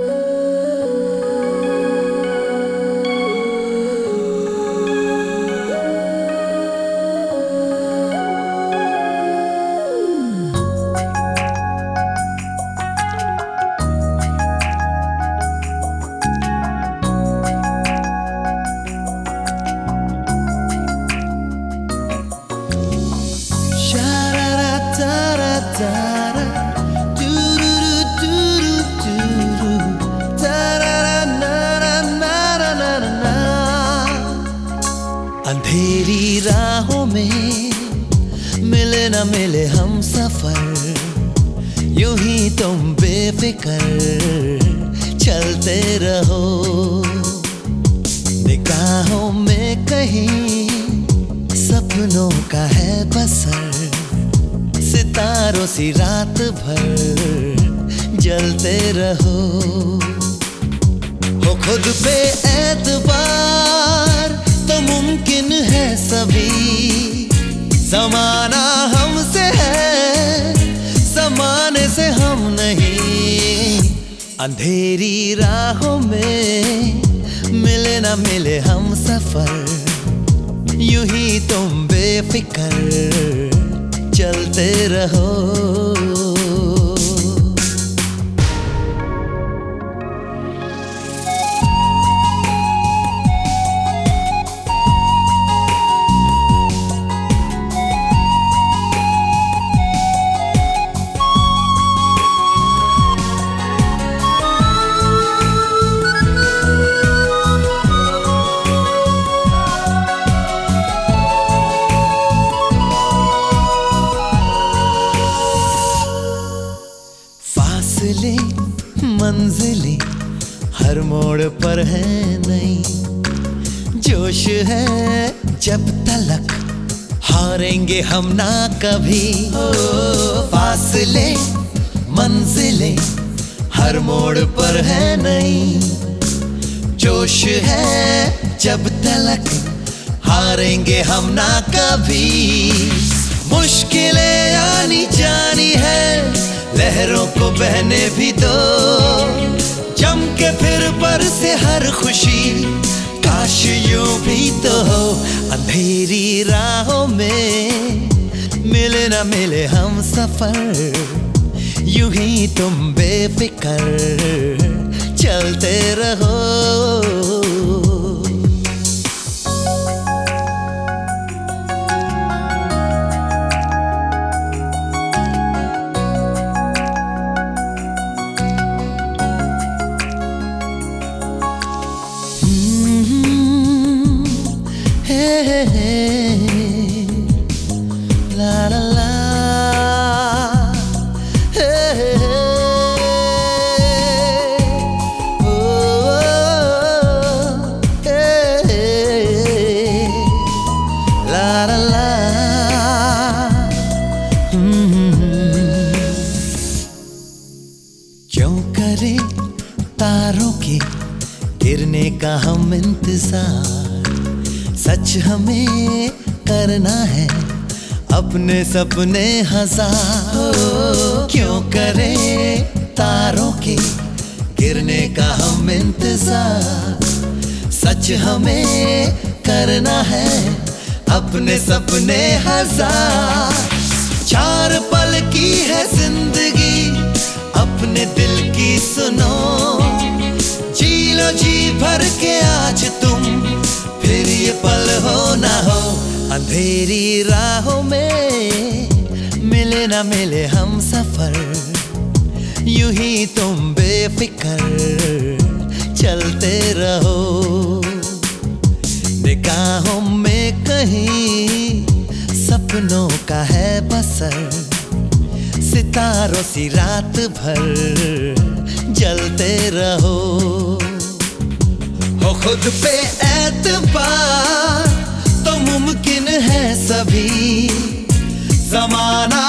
अंधेरी मिले न मिले हम सफ़र, यूँ ही तुम बेफिकर, चलते रहो। निगाहों में कहीं सपनों का है बसर, सितारों सी रात भर जलते रहो। हो खुद पे एतबार तो मुमकिन है सभी जमाना हमसे है समान से हम नहीं। अंधेरी राहों में मिले ना मिले हम सफ़र, यूँ ही तुम बेफिकर, चलते रहो। मंजिलें हर मोड़ पर है नहीं जोश है जब तलक हारेंगे हम ना कभी। फासले, मंजिलें हर मोड़ पर है नहीं जोश है जब तलक हारेंगे हम ना कभी। मुश्किलें आनी जानी है, लहरों को बहने भी दो। हर खुशी काश यूँ भी तो हो, अंधेरी राहों में मिले ना मिले हम सफ़र, यूँ ही तुम बेफिकर, चलते रहो। तारों के गिरने का हम इंतज़ार। सच हमें करना है, अपने सपने हज़ार। क्यों करे तारों के गिरने का हम इंतज़ार? सच हमें करना है, अपने सपने हज़ार। चार पल की है ज़िंदगी, अपने दिल की सुनो। भर के आज तुम। फिर ये पल हो ना हो, अंधेरी राहों में। मिले ना मिले हम सफ़र, यूँ ही तुम बेफिकर। चलते रहो, निगाहों में कहीं सपनों का है बसर। सितारों सी रात भर, जलते रहो। खुद पे एतबार तो मुमकिन है सभी। जमाना